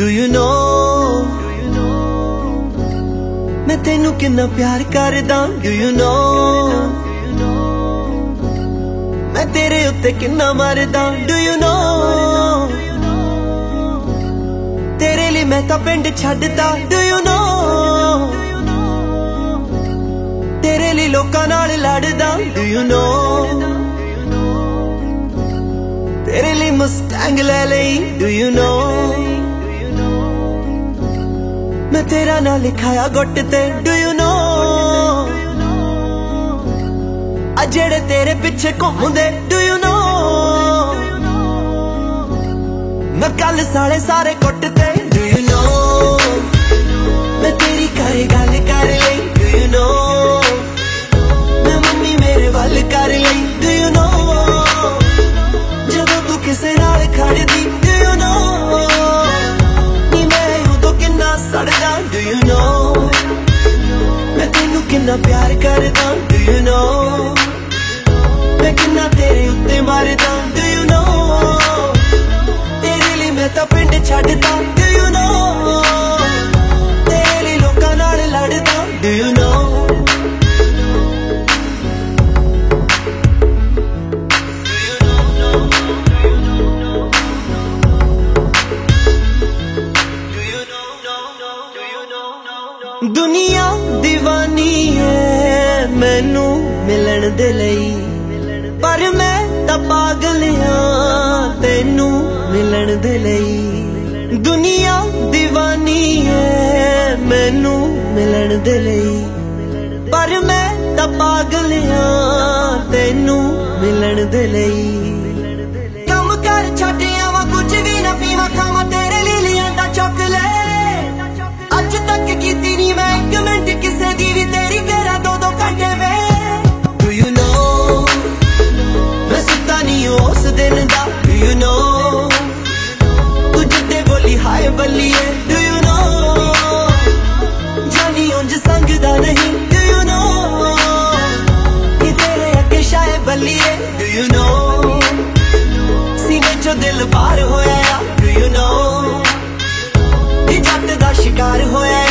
Do you know ਮੈਂ ਤੈਨੂੰ ਕਿੰਨਾ ਪਿਆਰ ਕਰਦਾ ਡੂ ਯੂ ਨੋ ਮੈਂ ਤੇਰੇ ਉੱਤੇ ਕਿੰਨਾ ਮਰਦਾ ਡੂ ਯੂ ਨੋ ਤੇਰੇ ਲਈ ਮੈਂ ਤਾਂ ਪਿੰਡ ਛੱਡਦਾ ਡੂ ਯੂ ਨੋ ਤੇਰੇ ਲਈ ਲੋਕਾਂ ਨਾਲ ਲੜਦਾ ਡੂ ਯੂ ਨੋ ਤੇਰੇ ਲਈ ਮਸਟੈਂਗ ਲੈ ਲਈ ਡੂ ਯੂ ਨੋ ਮੈਂ ਤੇਰਾ ਨਾਂ ਲਿਖਾਇਆ ਗੁੱਟ ਤੇ। ਡੂ ਯੂ ਨੋ ਆ ਜਿਹੜੇ ਤੇਰੇ ਪਿੱਛੇ ਘੁੰਮਦੇ ਡੂ ਯੂ ਨੋ ਮੈਂ ਕੱਲ ਸਾਲੇ ਸਾਰੇ ਗੁੱਟ ਤੇ। ਕਿੰਨਾ ਪਿਆਰ ਕਰਦਾ ਡੂ ਯੂ ਨੋ ਮੈਂ ਕਿੰਨਾ ਤੇਰੇ ਉੱਤੇ ਮਰਦਾ ਡੂ ਯੂ ਨੋ ਤੇਰੇ ਲਈ ਮੈਂ ਤਾਂ ਪਿੰਡ ਛੱਡਦਾ ਡੂ ਯੂ ਨੋ ਤੇਰੇ ਲਈ ਲੋਕਾਂ ਨਾਲ ਲੜਦਾ ਡੂ ਯੂ ਦੁਨੀਆ دیਵਾਨੀ ਹੈ ਮੈਨੂੰ ਮਿਲਣ ਦੇ ਲਈ। ਪਰ ਮੈਂ ਤਾਂ ਪਾਗਲ ਹਾਂ ਤੈਨੂੰ ਮਿਲਣ ਦੇ ਲਈ। ਦੁਨੀਆ دیਵਾਨੀ ਹੈ ਮੈਨੂੰ ਮਿਲਣ ਦੇ ਲਈ। ਪਰ ਮੈਂ ਤਾਂ ਪਾਗਲ ਹਾਂ ਤੈਨੂੰ ਮਿਲਣ ਦੇ ਲਈ। ਬੱਲੀਏ ਡੂ ਯੂ نو ਜਾਨੀ ਉਂਝ ਸੰਗਦਾ ਨਹੀਂ ਡੂ ਯੂ نو ਕਿ ਤੇਰੇ ਅੱਗੇ ਸ਼ਾਇ ਬੱਲੀਏ ਡੂ ਯੂ نو ਸੀਨੇ ਚੋਂ ਦਿਲ ਬਾਹਰ ਹੋਇਆ ਡੂ ਯੂ نو ਕਿ ਜੱਟ ਦਾ ਸ਼ਿਕਾਰ ਹੋਇਆ